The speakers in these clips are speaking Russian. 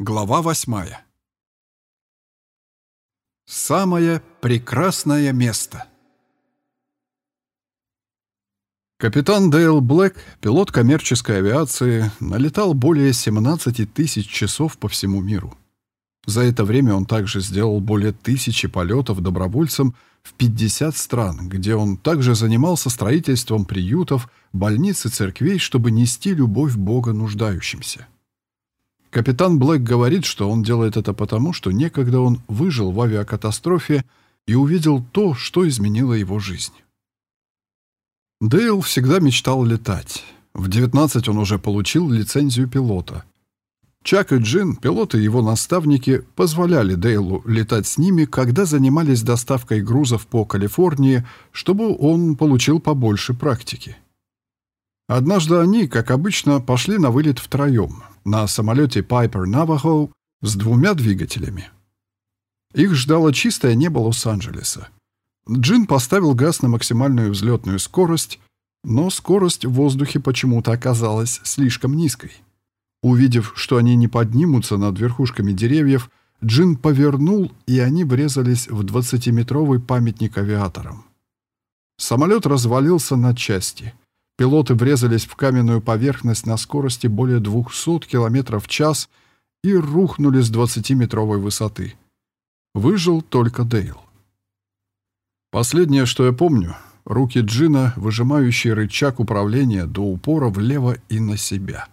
Глава восьмая. Самое прекрасное место. Капитан Дейл Блэк, пилот коммерческой авиации, налетал более 17 тысяч часов по всему миру. За это время он также сделал более тысячи полетов добровольцем в 50 стран, где он также занимался строительством приютов, больниц и церквей, чтобы нести любовь Бога нуждающимся. Капитан Блэк говорит, что он делает это потому, что некогда он выжил в авиакатастрофе и увидел то, что изменило его жизнь. Дейл всегда мечтал летать. В 19 он уже получил лицензию пилота. Чак и Джин, пилоты и его наставники, позволяли Дейлу летать с ними, когда занимались доставкой грузов по Калифорнии, чтобы он получил побольше практики. Однажды они, как обычно, пошли на вылет втроем — на самолете Piper Navajo с двумя двигателями. Их ждало чистое небо Лос-Анджелеса. Джин поставил газ на максимальную взлетную скорость, но скорость в воздухе почему-то оказалась слишком низкой. Увидев, что они не поднимутся над верхушками деревьев, Джин повернул, и они врезались в 20-метровый памятник авиаторам. Самолет развалился на части — Пилоты врезались в каменную поверхность на скорости более 200 км в час и рухнули с 20-метровой высоты. Выжил только Дейл. Последнее, что я помню, руки Джина, выжимающие рычаг управления до упора влево и на себя.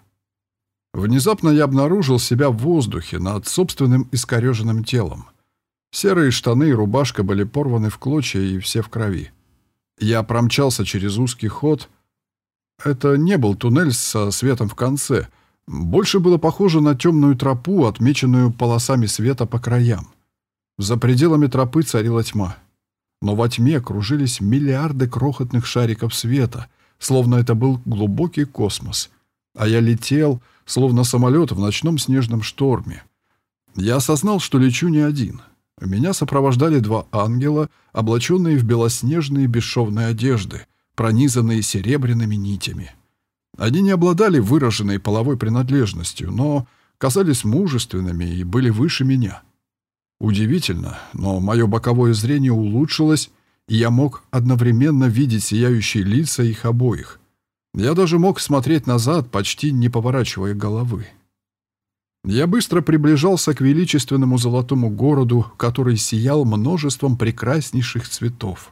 Внезапно я обнаружил себя в воздухе над собственным искореженным телом. Серые штаны и рубашка были порваны в клочья и все в крови. Я промчался через узкий ход — это не был туннель со светом в конце. Больше было похоже на темную тропу, отмеченную полосами света по краям. За пределами тропы царила тьма. Но во тьме кружились миллиарды крохотных шариков света, словно это был глубокий космос. А я летел, словно самолет в ночном снежном шторме. Я осознал, что лечу не один. Меня сопровождали два ангела, облаченные в белоснежные бесшовные одежды, пронизанные серебряными нитями. Они не обладали выраженной половой принадлежностью, но казались мужественными и были выше меня. Удивительно, но мое боковое зрение улучшилось, и я мог одновременно видеть сияющие лица их обоих. Я даже мог смотреть назад, почти не поворачивая головы. Я быстро приближался к величественному золотому городу, который сиял множеством прекраснейших цветов.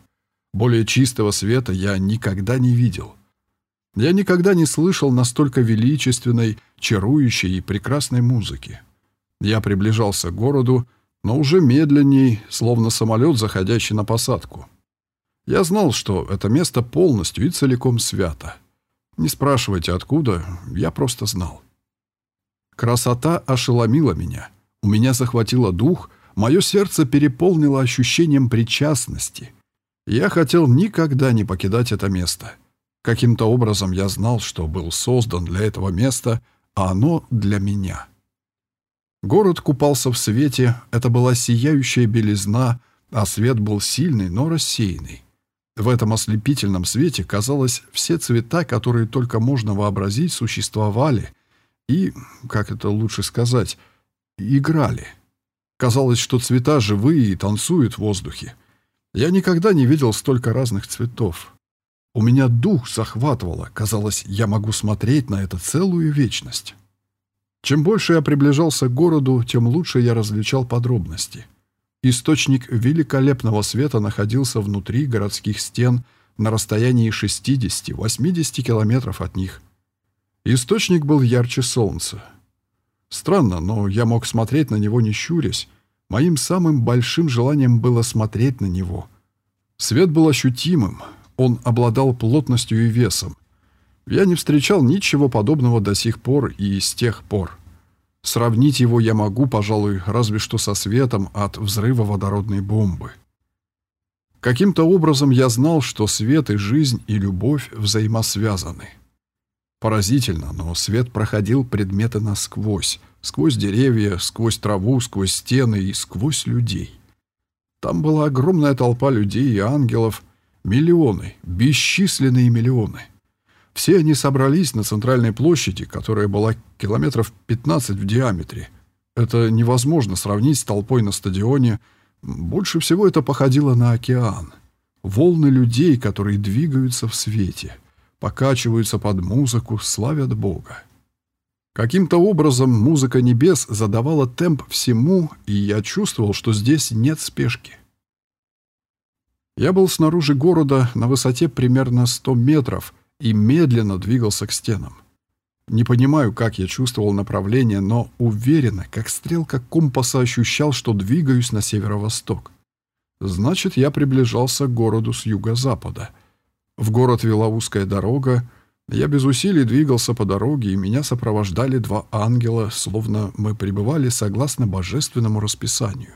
Более чистого света я никогда не видел. Я никогда не слышал настолько величественной, чарующей и прекрасной музыки. Я приближался к городу, но уже медленней, словно самолет, заходящий на посадку. Я знал, что это место полностью и целиком свято. Не спрашивайте, откуда, я просто знал. Красота ошеломила меня. У меня захватило дух, мое сердце переполнило ощущением причастности — я хотел никогда не покидать это место. Каким-то образом я знал, что был создан для этого места, а оно для меня. Город купался в свете, это была сияющая белизна, а свет был сильный, но рассеянный. В этом ослепительном свете, казалось, все цвета, которые только можно вообразить, существовали и, как это лучше сказать, играли. Казалось, что цвета живые и танцуют в воздухе. Я никогда не видел столько разных цветов. У меня дух захватывало, казалось, я могу смотреть на это целую вечность. Чем больше я приближался к городу, тем лучше я различал подробности. Источник великолепного света находился внутри городских стен на расстоянии 60-80 километров от них. Источник был ярче солнца. Странно, но я мог смотреть на него не щурясь, Моим самым большим желанием было смотреть на него. Свет был ощутимым, он обладал плотностью и весом. Я не встречал ничего подобного до сих пор и с тех пор. Сравнить его я могу, пожалуй, разве что со светом от взрыва водородной бомбы. Каким-то образом я знал, что свет и жизнь и любовь взаимосвязаны. Поразительно, но свет проходил предметы насквозь, сквозь деревья, сквозь траву, сквозь стены и сквозь людей. Там была огромная толпа людей и ангелов, миллионы, бесчисленные миллионы. Все они собрались на центральной площади, которая была километров 15 в диаметре. Это невозможно сравнить с толпой на стадионе. Больше всего это походило на океан. Волны людей, которые двигаются в свете, покачиваются под музыку, славят Бога. Каким-то образом музыка небес задавала темп всему, и я чувствовал, что здесь нет спешки. Я был снаружи города на высоте примерно 100 метров и медленно двигался к стенам. Не понимаю, как я чувствовал направление, но уверенно, как стрелка компаса ощущал, что двигаюсь на северо-восток. Значит, я приближался к городу с юго-запада. В город вела узкая дорога. Я без усилий двигался по дороге, и меня сопровождали два ангела, словно мы пребывали согласно божественному расписанию.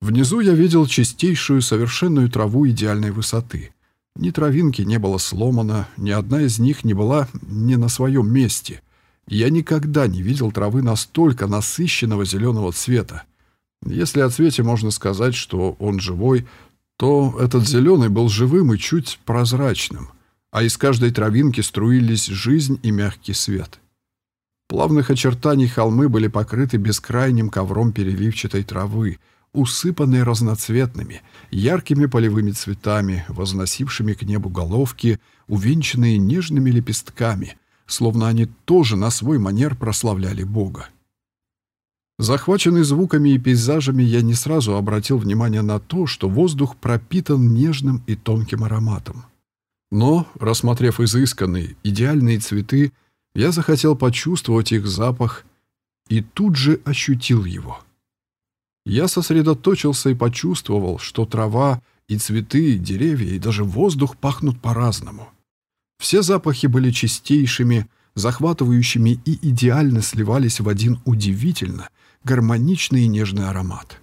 Внизу я видел чистейшую, совершенную траву идеальной высоты. Ни травинки не было сломано, ни одна из них не была не на своем месте. Я никогда не видел травы настолько насыщенного зеленого цвета. Если о цвете можно сказать, что он живой, то этот зеленый был живым и чуть прозрачным, а из каждой травинки струились жизнь и мягкий свет. Плавных очертаний холмы были покрыты бескрайним ковром переливчатой травы — усыпанные разноцветными, яркими полевыми цветами, возносившими к небу головки, увенчанные нежными лепестками, словно они тоже на свой манер прославляли Бога. Захваченный звуками и пейзажами, я не сразу обратил внимание на то, что воздух пропитан нежным и тонким ароматом. Но, рассмотрев изысканные, идеальные цветы, я захотел почувствовать их запах и тут же ощутил его — я сосредоточился и почувствовал, что трава и цветы, и деревья, и даже воздух пахнут по-разному. Все запахи были чистейшими, захватывающими и идеально сливались в один удивительно гармоничный и нежный аромат.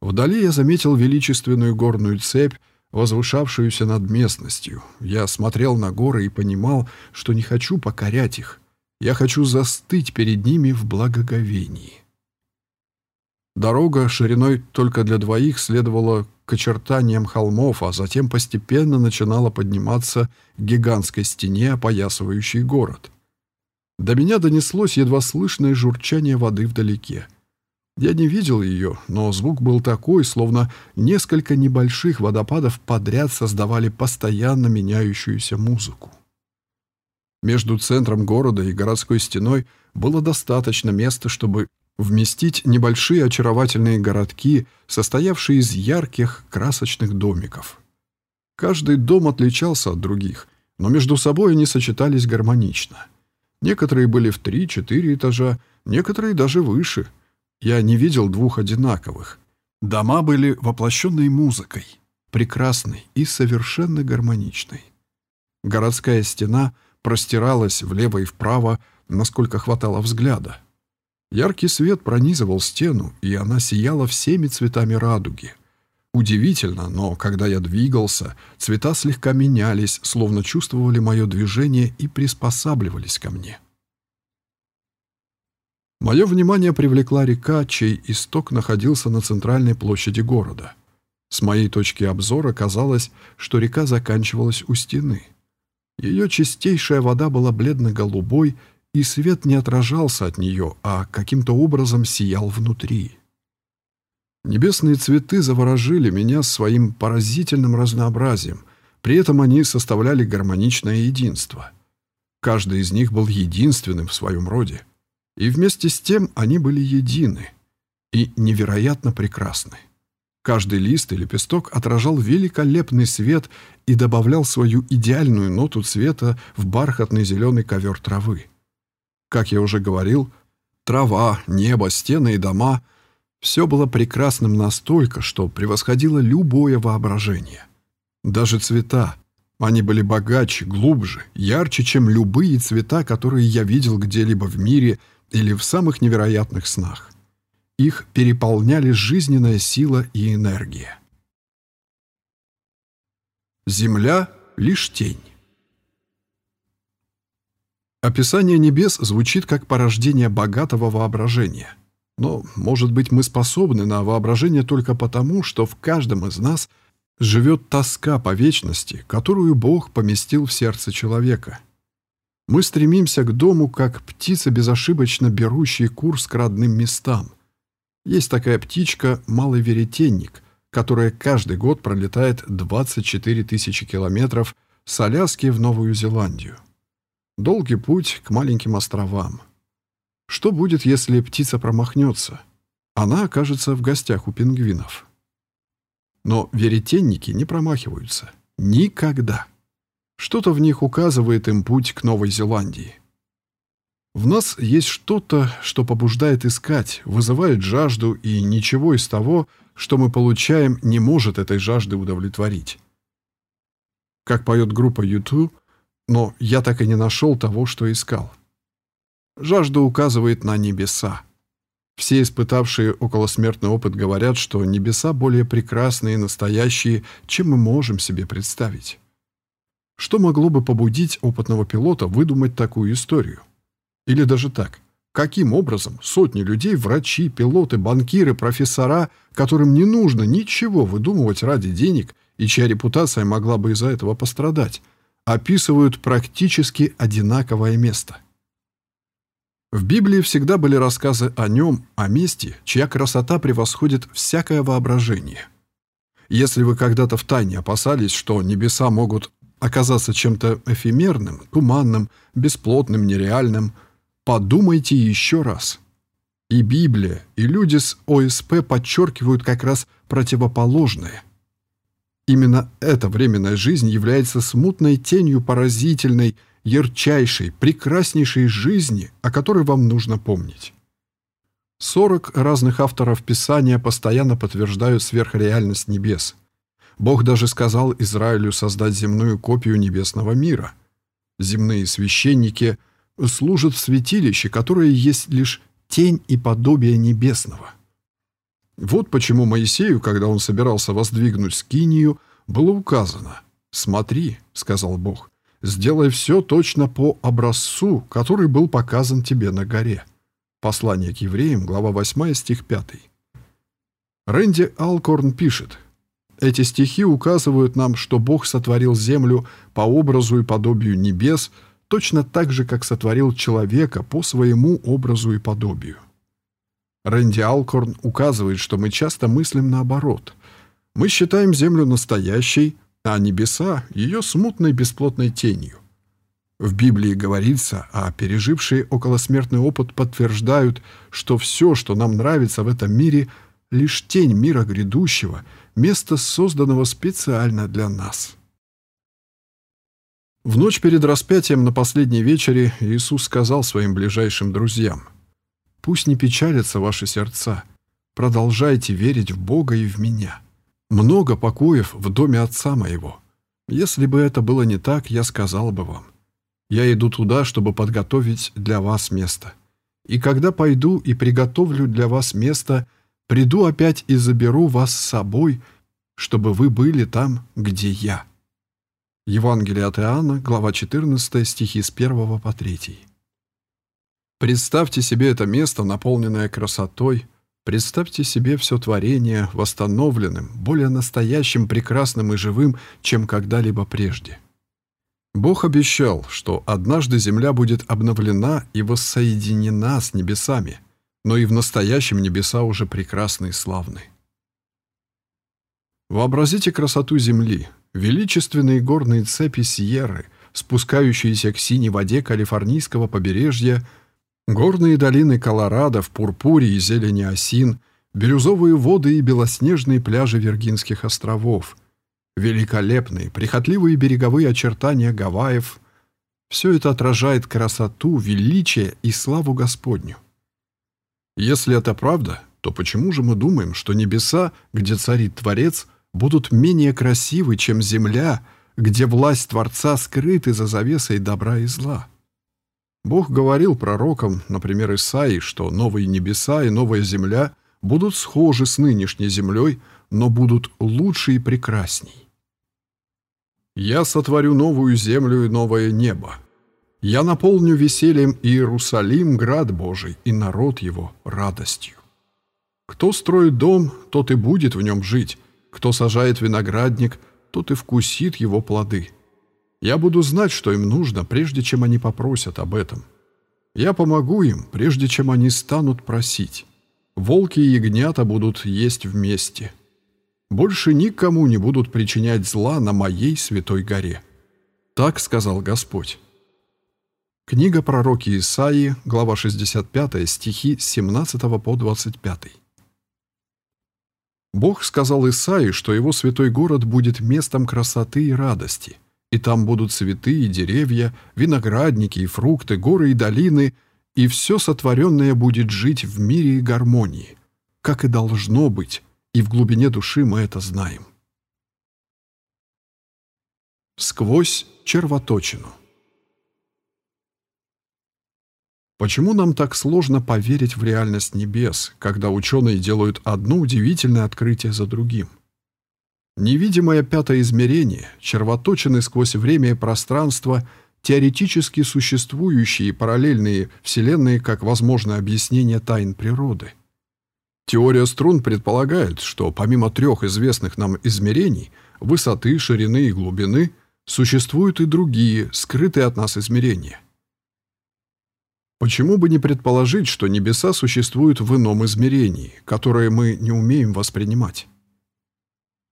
Вдали я заметил величественную горную цепь, возвышавшуюся над местностью. Я смотрел на горы и понимал, что не хочу покорять их. Я хочу застыть перед ними в благоговении. Дорога шириной только для двоих следовала к очертаниям холмов, а затем постепенно начинала подниматься к гигантской стене, опоясывающей город. До меня донеслось едва слышное журчание воды вдалеке. Я не видел ее, но звук был такой, словно несколько небольших водопадов подряд создавали постоянно меняющуюся музыку. Между центром города и городской стеной было достаточно места, чтобы вместить небольшие очаровательные городки, состоявшие из ярких красочных домиков. Каждый дом отличался от других, но между собой они сочетались гармонично. Некоторые были в три-четыре этажа, некоторые даже выше. Я не видел двух одинаковых. Дома были воплощенной музыкой, прекрасной и совершенно гармоничной. Городская стена простиралась влево и вправо, насколько хватало взгляда. Яркий свет пронизывал стену, и она сияла всеми цветами радуги. Удивительно, но когда я двигался, цвета слегка менялись, словно чувствовали мое движение и приспосабливались ко мне. Мое внимание привлекла река, чей исток находился на центральной площади города. С моей точки обзора казалось, что река заканчивалась у стены. Ее чистейшая вода была бледно-голубой и свет не отражался от нее, а каким-то образом сиял внутри. Небесные цветы заворожили меня своим поразительным разнообразием, при этом они составляли гармоничное единство. Каждый из них был единственным в своем роде, и вместе с тем они были едины и невероятно прекрасны. Каждый лист и лепесток отражал великолепный свет и добавлял свою идеальную ноту цвета в бархатный зеленый ковер травы. Как я уже говорил, трава, небо, стены и дома — все было прекрасным настолько, что превосходило любое воображение. Даже цвета. Они были богаче, глубже, ярче, чем любые цвета, которые я видел где-либо в мире или в самых невероятных снах. Их переполняли жизненная сила и энергия. Земля — лишь тень. Описание небес звучит как порождение богатого воображения. Но, может быть, мы способны на воображение только потому, что в каждом из нас живет тоска по вечности, которую Бог поместил в сердце человека. Мы стремимся к дому, как птица, безошибочно берущая курс к родным местам. Есть такая птичка «малый веретенник», которая каждый год пролетает 24 тысячи километров с Аляски в Новую Зеландию. Долгий путь к маленьким островам. Что будет, если птица промахнется? Она окажется в гостях у пингвинов. Но веретенники не промахиваются. Никогда. Что-то в них указывает им путь к Новой Зеландии. В нас есть что-то, что побуждает искать, вызывает жажду, и ничего из того, что мы получаем, не может этой жажды удовлетворить. Как поет группа YouTube, но я так и не нашел того, что искал. Жажда указывает на небеса. Все испытавшие околосмертный опыт говорят, что небеса более прекрасные и настоящие, чем мы можем себе представить. Что могло бы побудить опытного пилота выдумать такую историю? Или даже так. Каким образом сотни людей, врачи, пилоты, банкиры, профессора, которым не нужно ничего выдумывать ради денег и чья репутация могла бы из-за этого пострадать, описывают практически одинаковое место? В Библии всегда были рассказы о нем, о месте, чья красота превосходит всякое воображение. Если вы когда-то втайне опасались, что небеса могут оказаться чем-то эфемерным, туманным, бесплотным, нереальным, подумайте еще раз. И Библия, и люди с ОСП подчеркивают как раз противоположное. Именно эта временная жизнь является смутной тенью поразительной, ярчайшей, прекраснейшей жизни, о которой вам нужно помнить. 40 разных авторов Писания постоянно подтверждают сверхреальность небес. Бог даже сказал Израилю создать земную копию небесного мира. Земные священники служат в святилище, которое есть лишь тень и подобие небесного. Вот почему Моисею, когда он собирался воздвигнуть скинию, было указано «Смотри», — сказал Бог, — Сделай все точно по образцу, который был показан тебе на горе. Послание к евреям, глава 8, стих 5. Рэнди Алкорн пишет, «Эти стихи указывают нам, что Бог сотворил землю по образу и подобию небес, точно так же, как сотворил человека по своему образу и подобию». Рэнди Алкорн указывает, что мы часто мыслим наоборот. Мы считаем землю настоящей, а небеса — ее смутной бесплотной тенью. В Библии говорится, а пережившие околосмертный опыт подтверждают, что все, что нам нравится в этом мире, лишь тень мира грядущего, место, созданного специально для нас. В ночь перед распятием на последней вечере Иисус сказал своим ближайшим друзьям, «Пусть не печалятся ваши сердца, продолжайте верить в Бога и в Меня». Много покоев в доме отца моего. Если бы это было не так, я сказал бы вам. Я иду туда, чтобы подготовить для вас место. И когда пойду и приготовлю для вас место, приду опять и заберу вас с собой, чтобы вы были там, где я». Евангелие от Иоанна, глава 14, стихи с 1 по 3. Представьте себе это место, наполненное красотой, Представьте себе все творение восстановленным, более настоящим, прекрасным и живым, чем когда-либо прежде. Бог обещал, что однажды земля будет обновлена и воссоединена с небесами, но и в настоящем небеса уже прекрасны и славны. Вообразите красоту земли, величественные горные цепи Сьерры, спускающиеся к синей воде калифорнийского побережья – Горные долины Колорадо в пурпуре и зелени осин, бирюзовые воды и белоснежные пляжи Виргинских островов, великолепные, прихотливые береговые очертания Гавайев — все это отражает красоту, величие и славу Господню. Если это правда, то почему же мы думаем, что небеса, где царит Творец, будут менее красивы, чем земля, где власть Творца скрыта за завесой добра и зла? Бог говорил пророкам, например, Исаии, что новые небеса и новая земля будут схожи с нынешней землей, но будут лучше и прекрасней. «Я сотворю новую землю и новое небо. Я наполню весельем Иерусалим, град Божий, и народ его радостью. Кто строит дом, тот и будет в нем жить, кто сажает виноградник, тот и вкусит его плоды. Я буду знать, что им нужно, прежде чем они попросят об этом. Я помогу им, прежде чем они станут просить. Волки и ягнята будут есть вместе. Больше никому не будут причинять зла на моей святой горе. Так сказал Господь. Книга пророки Исаии, глава 65, стихи с 17 по 25. Бог сказал Исаии, что его святой город будет местом красоты и радости – и там будут цветы и деревья, виноградники и фрукты, горы и долины, и все сотворенное будет жить в мире и гармонии, как и должно быть, и в глубине души мы это знаем. Сквозь червоточину Почему нам так сложно поверить в реальность небес, когда ученые делают одно удивительное открытие за другим? Невидимое пятое измерение, червоточины сквозь время и пространство, теоретически существующие параллельные вселенные как возможное объяснение тайн природы. Теория струн предполагает, что помимо трех известных нам измерений – высоты, ширины и глубины – существуют и другие, скрытые от нас измерения. Почему бы не предположить, что небеса существуют в ином измерении, которое мы не умеем воспринимать?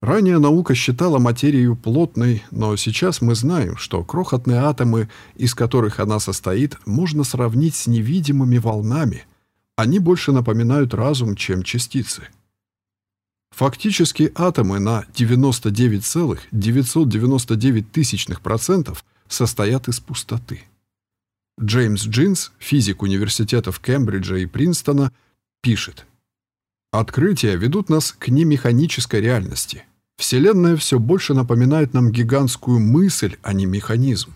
Ранее наука считала материю плотной, но сейчас мы знаем, что крохотные атомы, из которых она состоит, можно сравнить с невидимыми волнами. Они больше напоминают разум, чем частицы. Фактически атомы на 99,999% состоят из пустоты. Джеймс Джинс, физик университетов Кембриджа и Принстона, пишет – Открытия ведут нас к немеханической реальности. Вселенная все больше напоминает нам гигантскую мысль, а не механизм.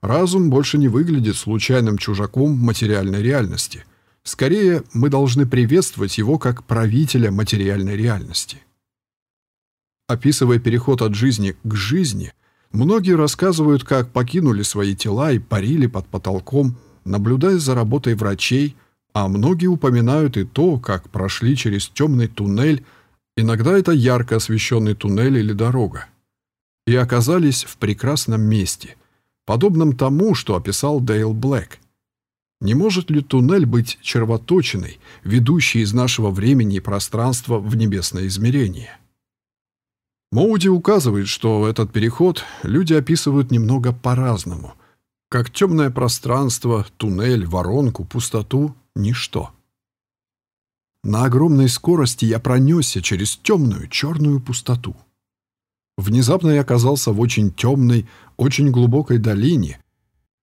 Разум больше не выглядит случайным чужаком в материальной реальности. Скорее, мы должны приветствовать его как правителя материальной реальности. Описывая переход от жизни к жизни, многие рассказывают, как покинули свои тела и парили под потолком, наблюдая за работой врачей, а многие упоминают и то, как прошли через темный туннель, иногда это ярко освещенный туннель или дорога, и оказались в прекрасном месте, подобном тому, что описал Дейл Блэк. Не может ли туннель быть червоточиной, ведущей из нашего времени и пространства в небесное измерение? Моуди указывает, что этот переход люди описывают немного по-разному, как темное пространство, туннель, воронку, пустоту ничто. На огромной скорости я пронесся через темную черную пустоту. Внезапно я оказался в очень темной, очень глубокой долине.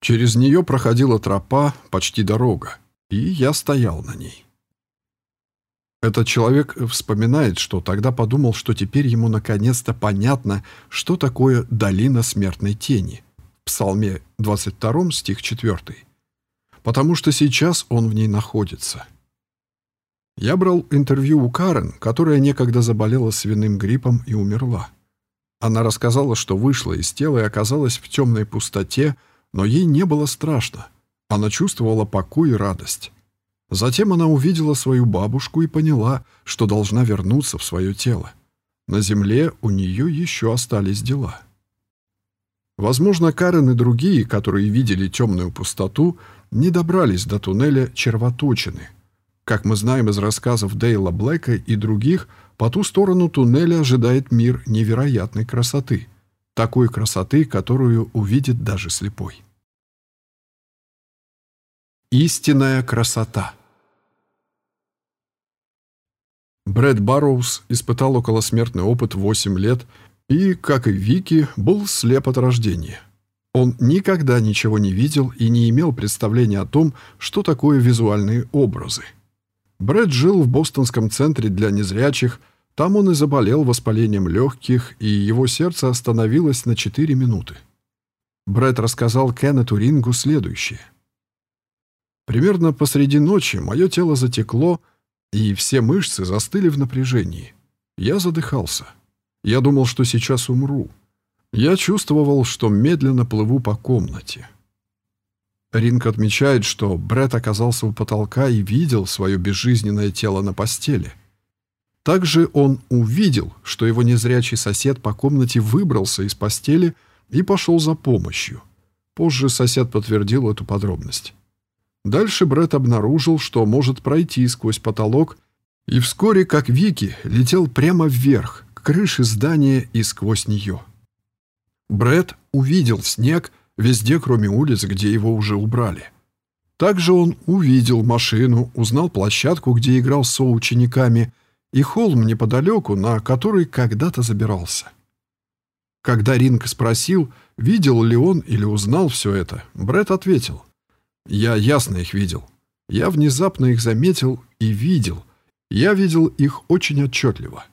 Через нее проходила тропа, почти дорога, и я стоял на ней. Этот человек вспоминает, что тогда подумал, что теперь ему наконец-то понятно, что такое «долина смертной тени» в Псалме 22 стих 4 потому что сейчас он в ней находится. Я брал интервью у Карен, которая некогда заболела свиным гриппом и умерла. Она рассказала, что вышла из тела и оказалась в темной пустоте, но ей не было страшно. Она чувствовала покой и радость. Затем она увидела свою бабушку и поняла, что должна вернуться в свое тело. На земле у нее еще остались дела. Возможно, Карен и другие, которые видели темную пустоту, не добрались до туннеля червоточины. Как мы знаем из рассказов Дейла Блэка и других, по ту сторону туннеля ожидает мир невероятной красоты. Такой красоты, которую увидит даже слепой. Истинная красота Брэд Барроуз испытал околосмертный опыт 8 лет и, как и Вики, был слеп от рождения. Он никогда ничего не видел и не имел представления о том, что такое визуальные образы. Брэд жил в бостонском центре для незрячих, там он и заболел воспалением легких, и его сердце остановилось на 4 минуты. Брэд рассказал Кеннету Рингу следующее. «Примерно посреди ночи мое тело затекло, и все мышцы застыли в напряжении. Я задыхался. Я думал, что сейчас умру. Я чувствовал, что медленно плыву по комнате. Ринг отмечает, что Бред оказался у потолка и видел свое безжизненное тело на постели. Также он увидел, что его незрячий сосед по комнате выбрался из постели, и пошел за помощью. Позже сосед подтвердил эту подробность. Дальше Бред обнаружил, что может пройти сквозь потолок, и вскоре, как Вики, летел прямо вверх, к крыше здания и сквозь нее. Бред увидел снег везде, кроме улиц, где его уже убрали. Также он увидел машину, узнал площадку, где играл с соучениками, и холм неподалеку, на который когда-то забирался. Когда Ринг спросил, видел ли он или узнал все это, Бред ответил. «Я ясно их видел. Я внезапно их заметил и видел. Я видел их очень отчетливо».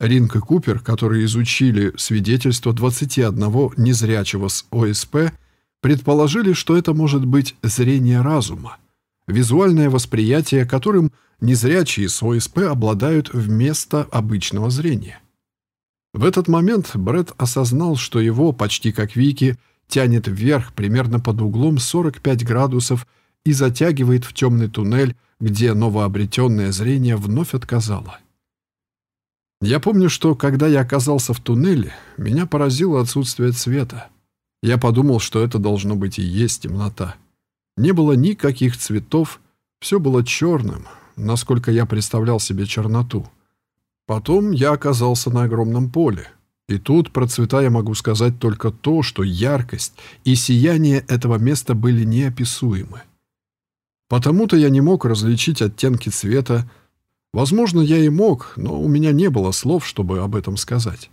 Ринг и Купер, которые изучили свидетельство 21 незрячего с ОСП, предположили, что это может быть зрение разума, визуальное восприятие, которым незрячие с ОСП обладают вместо обычного зрения. В этот момент Брэд осознал, что его, почти как Вики, тянет вверх примерно под углом 45 градусов и затягивает в темный туннель, где новообретенное зрение вновь отказало. Я помню, что когда я оказался в туннеле, меня поразило отсутствие цвета. Я подумал, что это должно быть и есть темнота. Не было никаких цветов, все было черным, насколько я представлял себе черноту. Потом я оказался на огромном поле. И тут, про цвета, я могу сказать только то, что яркость и сияние этого места были неописуемы. Потому-то я не мог различить оттенки цвета. Возможно, я и мог, но у меня не было слов, чтобы об этом сказать.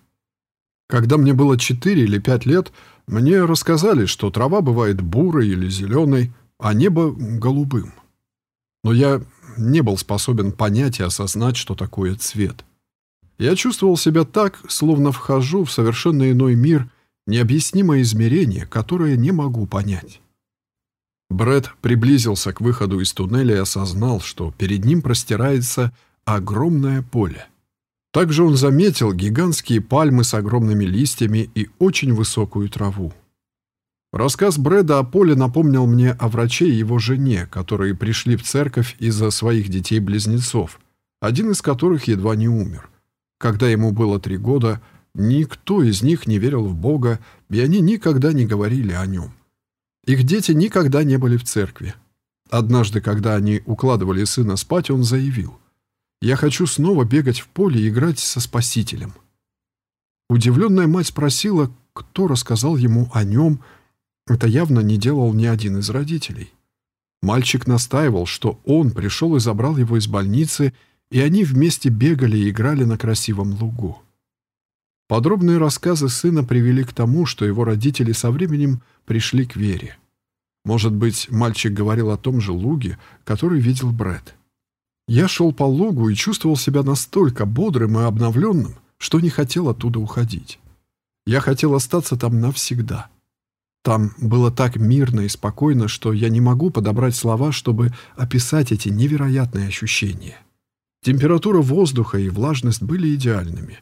Когда мне было 4 или 5 лет, мне рассказали, что трава бывает бурой или зеленой, а небо — голубым. Но я не был способен понять и осознать, что такое цвет. Я чувствовал себя так, словно вхожу в совершенно иной мир, необъяснимое измерение, которое не могу понять. Бред приблизился к выходу из туннеля и осознал, что перед ним простирается огромное поле. Также он заметил гигантские пальмы с огромными листьями и очень высокую траву. Рассказ Брэда о поле напомнил мне о враче и его жене, которые пришли в церковь из-за своих детей-близнецов, один из которых едва не умер. Когда ему было три года, никто из них не верил в Бога, и они никогда не говорили о нем. Их дети никогда не были в церкви. Однажды, когда они укладывали сына спать, он заявил, «Я хочу снова бегать в поле и играть со Спасителем». Удивленная мать спросила, кто рассказал ему о нем. Это явно не делал ни один из родителей. Мальчик настаивал, что он пришел и забрал его из больницы и они вместе бегали и играли на красивом лугу. Подробные рассказы сына привели к тому, что его родители со временем пришли к вере. Может быть, мальчик говорил о том же луге, который видел Брэд. Я шел по лугу и чувствовал себя настолько бодрым и обновленным, что не хотел оттуда уходить. Я хотел остаться там навсегда. Там было так мирно и спокойно, что я не могу подобрать слова, чтобы описать эти невероятные ощущения. Температура воздуха и влажность были идеальными.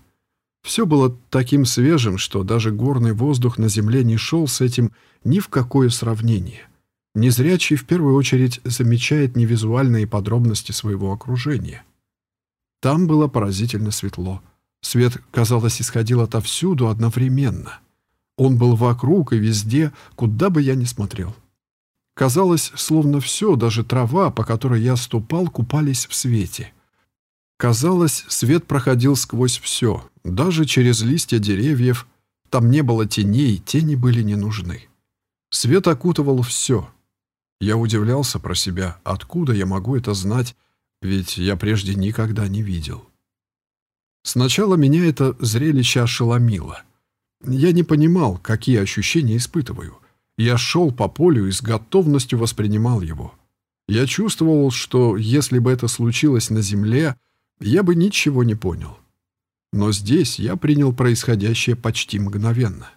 Все было таким свежим, что даже горный воздух на Земле не шел с этим ни в какое сравнение. Незрячий в первую очередь замечает невизуальные подробности своего окружения. Там было поразительно светло. Свет, казалось, исходил отовсюду одновременно. Он был вокруг и везде, куда бы я ни смотрел. Казалось, словно все, даже трава, по которой я ступал, купались в свете — Казалось, свет проходил сквозь все, даже через листья деревьев. Там не было теней, тени были не нужны. Свет окутывал все. Я удивлялся про себя, откуда я могу это знать, ведь я прежде никогда не видел. Сначала меня это зрелище ошеломило. Я не понимал, какие ощущения испытываю. Я шел по полю и с готовностью воспринимал его. Я чувствовал, что если бы это случилось на земле, я бы ничего не понял. Но здесь я принял происходящее почти мгновенно.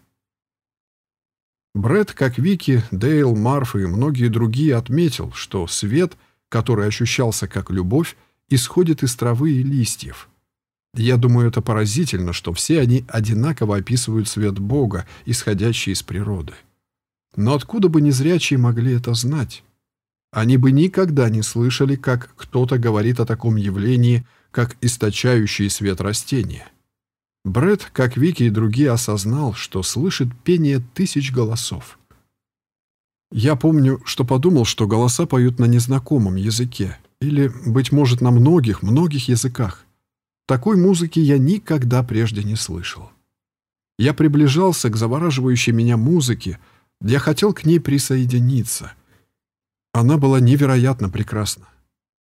Брэд, как Вики, Дейл, Марф и многие другие отметил, что свет, который ощущался как любовь, исходит из травы и листьев. Я думаю, это поразительно, что все они одинаково описывают свет Бога, исходящий из природы. Но откуда бы незрячие могли это знать? Они бы никогда не слышали, как кто-то говорит о таком явлении – как источающие свет растения. Бред, как Вики и другие, осознал, что слышит пение тысяч голосов. Я помню, что подумал, что голоса поют на незнакомом языке, или, быть может, на многих, многих языках. Такой музыки я никогда прежде не слышал. Я приближался к завораживающей меня музыке, я хотел к ней присоединиться. Она была невероятно прекрасна.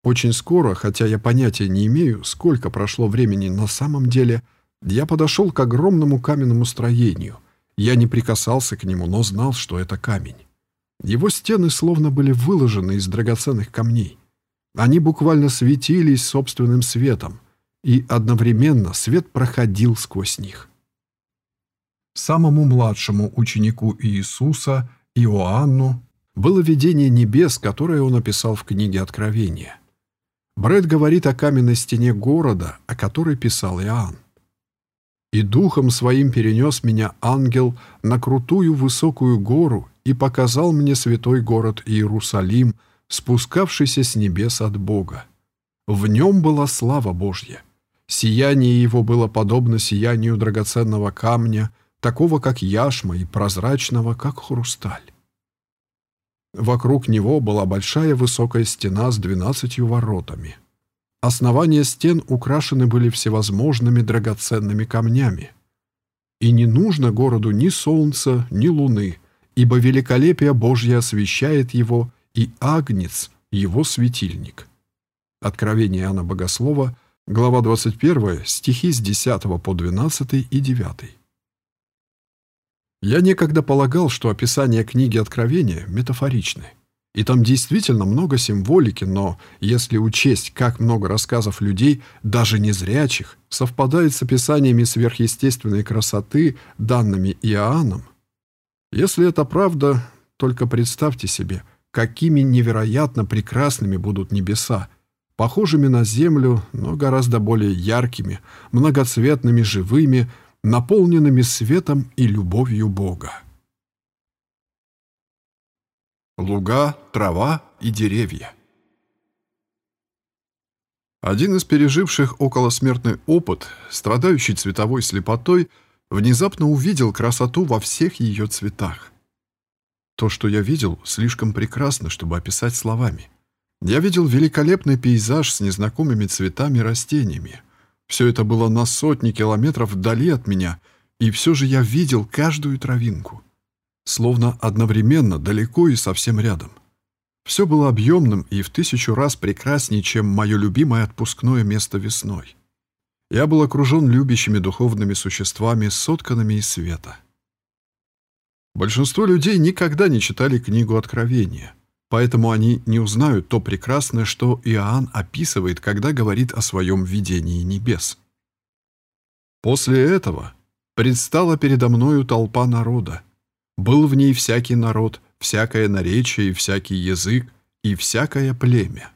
Очень скоро, хотя я понятия не имею, сколько прошло времени на самом деле, я подошел к огромному каменному строению. Я не прикасался к нему, но знал, что это камень. Его стены словно были выложены из драгоценных камней. Они буквально светились собственным светом, и одновременно свет проходил сквозь них. Самому младшему ученику Иисуса, Иоанну, было видение небес, которое он описал в книге Откровения. Брэд говорит о каменной стене города, о которой писал Иоанн. «И духом своим перенес меня ангел на крутую высокую гору и показал мне святой город Иерусалим, спускавшийся с небес от Бога. В нем была слава Божья. Сияние его было подобно сиянию драгоценного камня, такого как яшма и прозрачного, как хрусталь. Вокруг него была большая высокая стена с двенадцатью воротами. Основания стен украшены были всевозможными драгоценными камнями. И не нужно городу ни солнца, ни луны, ибо великолепие Божье освещает его, и агнец — его светильник. Откровение Иоанна Богослова, глава 21, стихи с 10 по 12 и 9. Я некогда полагал, что описание книги Откровения метафоричны. И там действительно много символики, но если учесть, как много рассказов людей, даже незрячих, совпадает с описаниями сверхъестественной красоты, данными Иоанном, если это правда, только представьте себе, какими невероятно прекрасными будут небеса, похожими на землю, но гораздо более яркими, многоцветными, живыми, наполненными светом и любовью Бога. Луга, трава и деревья. Один из переживших околосмертный опыт, страдающий цветовой слепотой, внезапно увидел красоту во всех ее цветах. То, что я видел, слишком прекрасно, чтобы описать словами. Я видел великолепный пейзаж с незнакомыми цветами и растениями, все это было на сотни километров вдали от меня, и все же я видел каждую травинку. Словно одновременно, далеко и совсем рядом. Все было объемным и в тысячу раз прекраснее, чем мое любимое отпускное место весной. Я был окружен любящими духовными существами, сотканными из света. Большинство людей никогда не читали книгу Откровения — Поэтому они не узнают то прекрасное, что Иоанн описывает, когда говорит о своем видении небес. После этого предстала передо мною толпа народа. Был в ней всякий народ, всякое наречие и всякий язык, и всякое племя.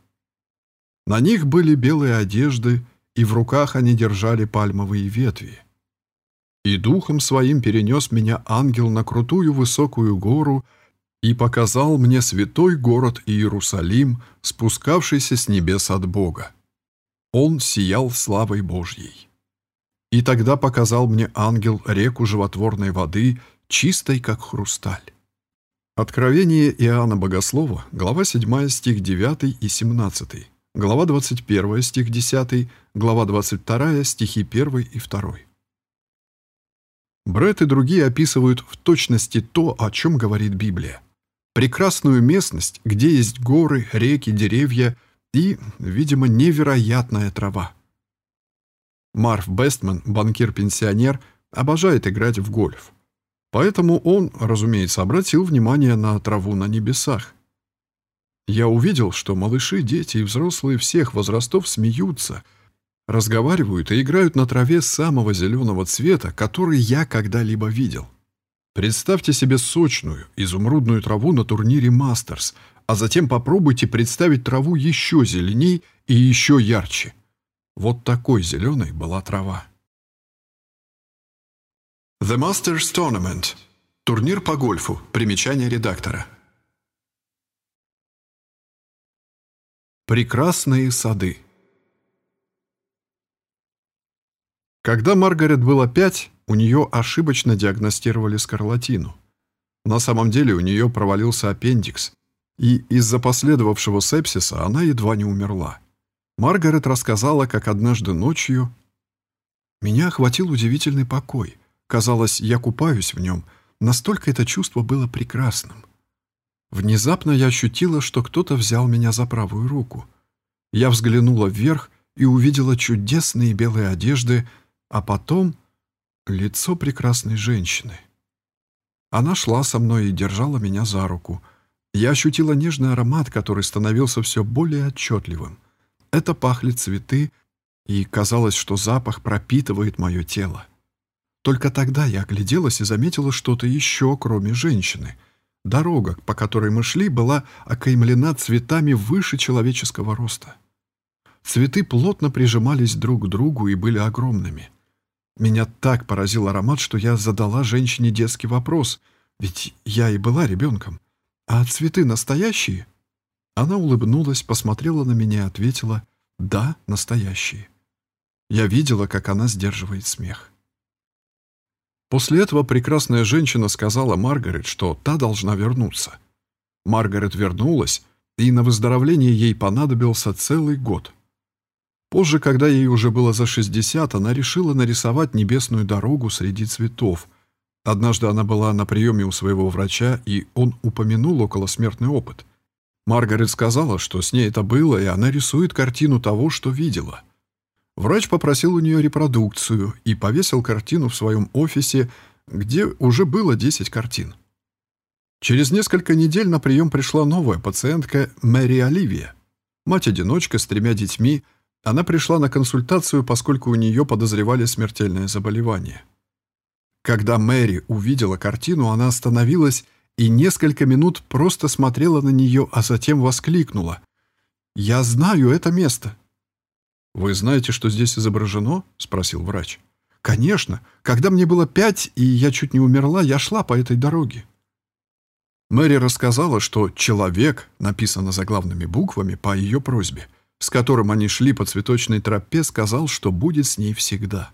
На них были белые одежды, и в руках они держали пальмовые ветви. И духом своим перенес меня ангел на крутую высокую гору, и показал мне святой город Иерусалим, спускавшийся с небес от Бога. Он сиял славой Божьей. И тогда показал мне ангел реку животворной воды, чистой, как хрусталь. Откровение Иоанна Богослова, глава 7, стих 9 и 17, глава 21, стих 10, глава 22, стихи 1 и 2. Бред и другие описывают в точности то, о чем говорит Библия прекрасную местность, где есть горы, реки, деревья и, видимо, невероятная трава. Марв Бестман, банкир-пенсионер, обожает играть в гольф. Поэтому он, разумеется, обратил внимание на траву на небесах. Я увидел, что малыши, дети и взрослые всех возрастов смеются, разговаривают и играют на траве самого зеленого цвета, который я когда-либо видел. Представьте себе сочную, изумрудную траву на турнире «Мастерс», а затем попробуйте представить траву еще зеленей и еще ярче. Вот такой зеленой была трава. The Masters Tournament. Турнир по гольфу. Примечание редактора. Прекрасные сады. Когда Маргарет было пять, у нее ошибочно диагностировали скарлатину. На самом деле у нее провалился аппендикс, и из-за последовавшего сепсиса она едва не умерла. Маргарет рассказала, как однажды ночью меня охватил удивительный покой. Казалось, я купаюсь в нем. Настолько это чувство было прекрасным. Внезапно я ощутила, что кто-то взял меня за правую руку. Я взглянула вверх и увидела чудесные белые одежды, а потом лицо прекрасной женщины. Она шла со мной и держала меня за руку. Я ощутила нежный аромат, который становился все более отчетливым. Это пахли цветы, и казалось, что запах пропитывает мое тело. Только тогда я огляделась и заметила что-то еще, кроме женщины. Дорога, по которой мы шли, была окаймлена цветами выше человеческого роста. Цветы плотно прижимались друг к другу и были огромными. Меня так поразил аромат, что я задала женщине детский вопрос, ведь я и была ребенком. «А цветы настоящие?» Она улыбнулась, посмотрела на меня и ответила «Да, настоящие». Я видела, как она сдерживает смех. После этого прекрасная женщина сказала Маргарет, что та должна вернуться. Маргарет вернулась, и на выздоровление ей понадобился целый год. Позже, когда ей уже было за 60, она решила нарисовать небесную дорогу среди цветов. Однажды она была на приеме у своего врача, и он упомянул околосмертный опыт. Маргарет сказала, что с ней это было, и она рисует картину того, что видела — Врач попросил у нее репродукцию и повесил картину в своем офисе, где уже было 10 картин. Через несколько недель на прием пришла новая пациентка Мэри Оливия. Мать-одиночка с тремя детьми. Она пришла на консультацию, поскольку у нее подозревали смертельное заболевание. Когда Мэри увидела картину, она остановилась и несколько минут просто смотрела на нее, а затем воскликнула. «Я знаю это место. «Вы знаете, что здесь изображено?» — спросил врач. «Конечно. Когда мне было пять, и я чуть не умерла, я шла по этой дороге». Мэри рассказала, что «человек» написано заглавными буквами по ее просьбе, с которым они шли по цветочной тропе, сказал, что будет с ней всегда.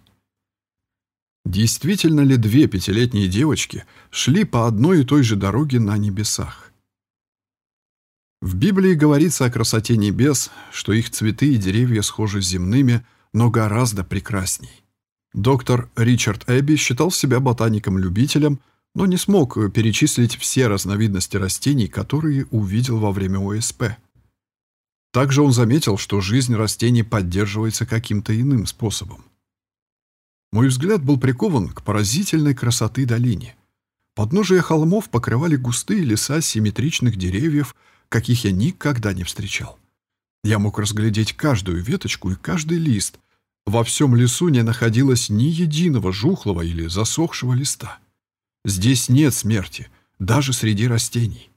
Действительно ли две пятилетние девочки шли по одной и той же дороге на небесах? В Библии говорится о красоте небес, что их цветы и деревья схожи с земными, но гораздо прекрасней. Доктор Ричард Эбби считал себя ботаником-любителем, но не смог перечислить все разновидности растений, которые увидел во время ОСП. Также он заметил, что жизнь растений поддерживается каким-то иным способом. Мой взгляд был прикован к поразительной красоты долине. Подножия холмов покрывали густые леса симметричных деревьев – каких я никогда не встречал. Я мог разглядеть каждую веточку и каждый лист. Во всем лесу не находилось ни единого жухлого или засохшего листа. Здесь нет смерти, даже среди растений.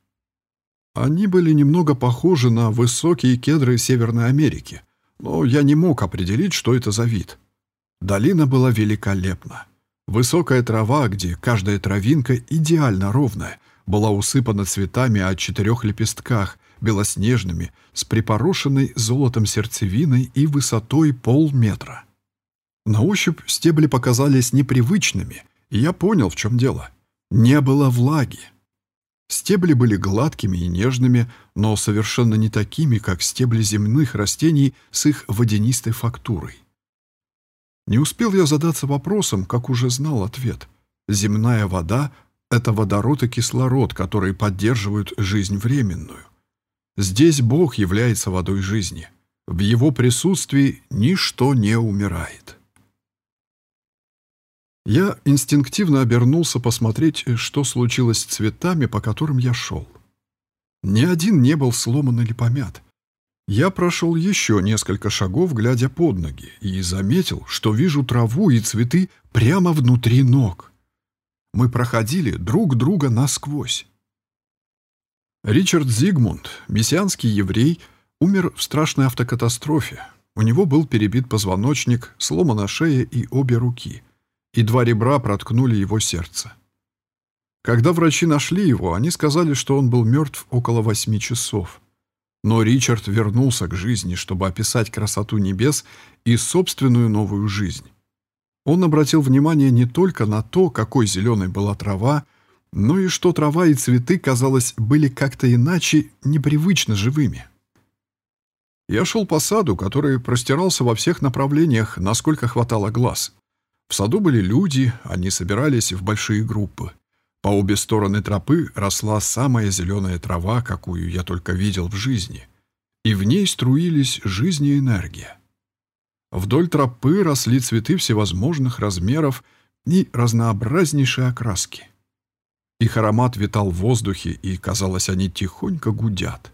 Они были немного похожи на высокие кедры Северной Америки, но я не мог определить, что это за вид. Долина была великолепна. Высокая трава, где каждая травинка идеально ровная, была усыпана цветами о четырех лепестках, белоснежными, с припорошенной золотом сердцевиной и высотой полметра. На ощупь стебли показались непривычными, и я понял, в чем дело. Не было влаги. Стебли были гладкими и нежными, но совершенно не такими, как стебли земных растений с их водянистой фактурой. Не успел я задаться вопросом, как уже знал ответ. Земная вода это водород и кислород, которые поддерживают жизнь временную. Здесь Бог является водой жизни. В Его присутствии ничто не умирает. Я инстинктивно обернулся посмотреть, что случилось с цветами, по которым я шел. Ни один не был сломан или помят. Я прошел еще несколько шагов, глядя под ноги, и заметил, что вижу траву и цветы прямо внутри ног. Мы проходили друг друга насквозь. Ричард Зигмунд, мессианский еврей, умер в страшной автокатастрофе. У него был перебит позвоночник, сломана шея и обе руки, и два ребра проткнули его сердце. Когда врачи нашли его, они сказали, что он был мертв около восьми часов. Но Ричард вернулся к жизни, чтобы описать красоту небес и собственную новую жизнь. Он обратил внимание не только на то, какой зеленой была трава, но и что трава и цветы, казалось, были как-то иначе, непривычно живыми. Я шел по саду, который простирался во всех направлениях, насколько хватало глаз. В саду были люди, они собирались в большие группы. По обе стороны тропы росла самая зеленая трава, какую я только видел в жизни. И в ней струились жизнь и энергия. Вдоль тропы росли цветы всевозможных размеров и разнообразнейшей окраски. Их аромат витал в воздухе, и, казалось, они тихонько гудят.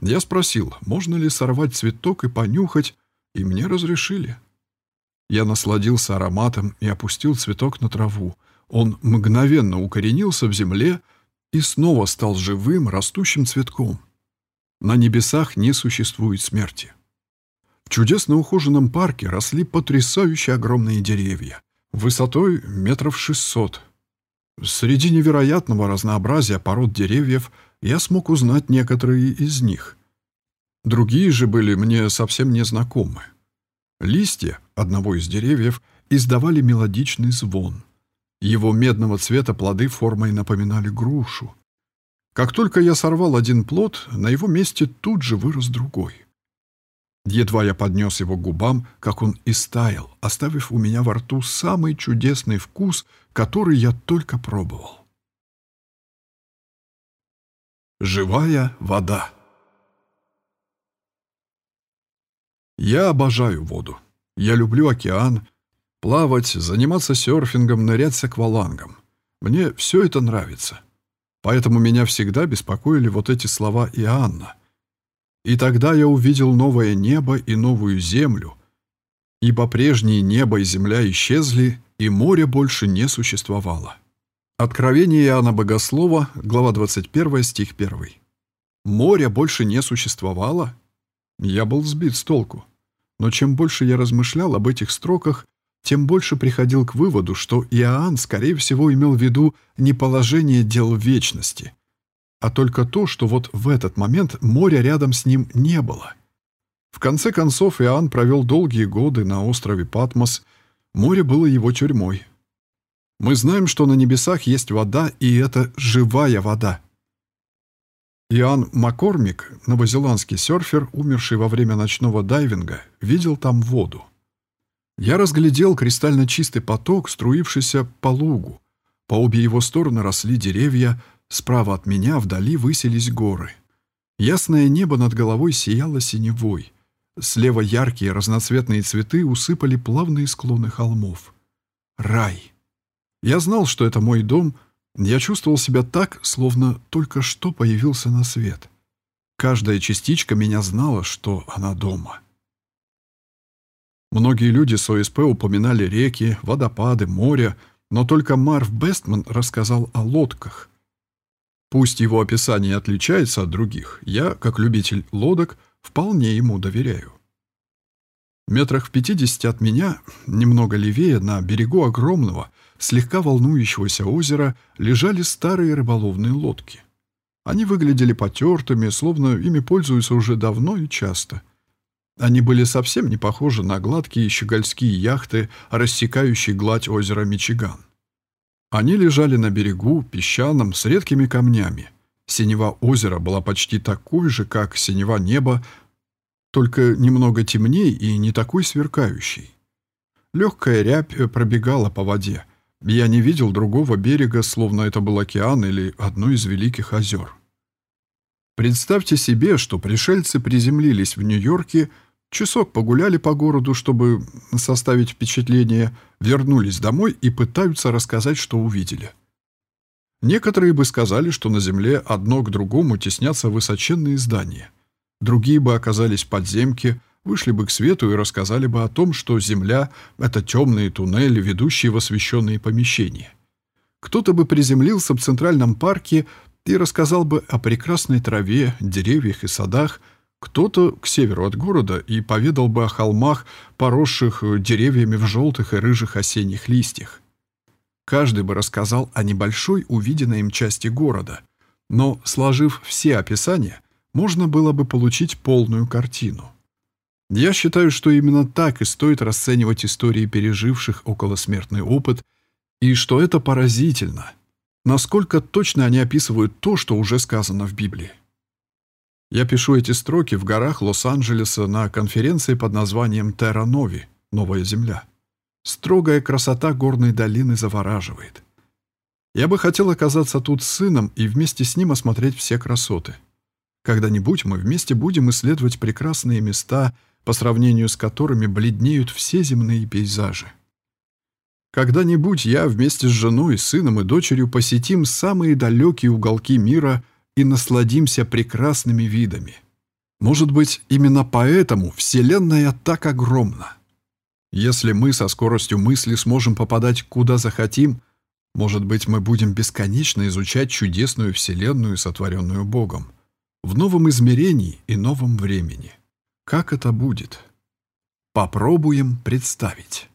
Я спросил, можно ли сорвать цветок и понюхать, и мне разрешили. Я насладился ароматом и опустил цветок на траву. Он мгновенно укоренился в земле и снова стал живым, растущим цветком. На небесах не существует смерти. В чудесно ухоженном парке росли потрясающе огромные деревья, высотой метров шестьсот. Среди невероятного разнообразия пород деревьев я смог узнать некоторые из них. Другие же были мне совсем незнакомы. Листья одного из деревьев издавали мелодичный звон. Его медного цвета плоды формой напоминали грушу. Как только я сорвал один плод, на его месте тут же вырос другой. Едва я поднес его к губам, как он истаял, оставив у меня во рту самый чудесный вкус, который я только пробовал. Живая вода Я обожаю воду. Я люблю океан, плавать, заниматься серфингом, нырять с аквалангом. Мне все это нравится. Поэтому меня всегда беспокоили вот эти слова Иоанна. И тогда я увидел новое небо и новую землю, ибо прежние небо и земля исчезли, и море больше не существовало. Откровение Иоанна Богослова, глава 21, стих 1. Море больше не существовало? Я был сбит с толку. Но чем больше я размышлял об этих строках, тем больше приходил к выводу, что Иоанн, скорее всего, имел в виду не положение дел в вечности, а только то, что вот в этот момент моря рядом с ним не было. В конце концов, Иоанн провел долгие годы на острове Патмос, море было его тюрьмой. Мы знаем, что на небесах есть вода, и это живая вода. Иоанн Маккормик, новозеландский серфер, умерший во время ночного дайвинга, видел там воду. Я разглядел кристально чистый поток, струившийся по лугу. По обе его стороны росли деревья, Справа от меня вдали высились горы. Ясное небо над головой сияло синевой. Слева яркие разноцветные цветы усыпали плавные склоны холмов. Рай. Я знал, что это мой дом. Я чувствовал себя так, словно только что появился на свет. Каждая частичка меня знала, что она дома. Многие люди с ОСП упоминали реки, водопады, море, но только Марв Бестман рассказал о лодках. Пусть его описание отличается от других, я, как любитель лодок, вполне ему доверяю. Метрах в пятидесяти от меня, немного левее, на берегу огромного, слегка волнующегося озера, лежали старые рыболовные лодки. Они выглядели потертыми, словно ими пользуются уже давно и часто. Они были совсем не похожи на гладкие щегольские яхты, рассекающие гладь озера Мичиган. Они лежали на берегу, песчаном, с редкими камнями. Синева озера была почти такой же, как синева неба, только немного темней и не такой сверкающий. Легкая рябь пробегала по воде. Я не видел другого берега, словно это был океан или одно из великих озер. Представьте себе, что пришельцы приземлились в Нью-Йорке Часок погуляли по городу, чтобы составить впечатление, вернулись домой и пытаются рассказать, что увидели. Некоторые бы сказали, что на земле одно к другому теснятся высоченные здания. Другие бы оказались в подземке, вышли бы к свету и рассказали бы о том, что земля — это темные туннели, ведущие в освещенные помещения. Кто-то бы приземлился в центральном парке и рассказал бы о прекрасной траве, деревьях и садах, кто-то к северу от города и поведал бы о холмах, поросших э, деревьями в желтых и рыжих осенних листьях. Каждый бы рассказал о небольшой увиденной им части города, но, сложив все описания, можно было бы получить полную картину. Я считаю, что именно так и стоит расценивать истории переживших околосмертный опыт, и что это поразительно, насколько точно они описывают то, что уже сказано в Библии. Я пишу эти строки в горах Лос-Анджелеса на конференции под названием «Терра Нови» — «Новая Земля». Строгая красота горной долины завораживает. Я бы хотел оказаться тут с сыном и вместе с ним осмотреть все красоты. Когда-нибудь мы вместе будем исследовать прекрасные места, по сравнению с которыми бледнеют все земные пейзажи. Когда-нибудь я вместе с женой, сыном и дочерью посетим самые далекие уголки мира и насладимся прекрасными видами. Может быть, именно поэтому Вселенная так огромна. Если мы со скоростью мысли сможем попадать куда захотим, может быть, мы будем бесконечно изучать чудесную Вселенную, сотворенную Богом, в новом измерении и новом времени. Как это будет? Попробуем представить.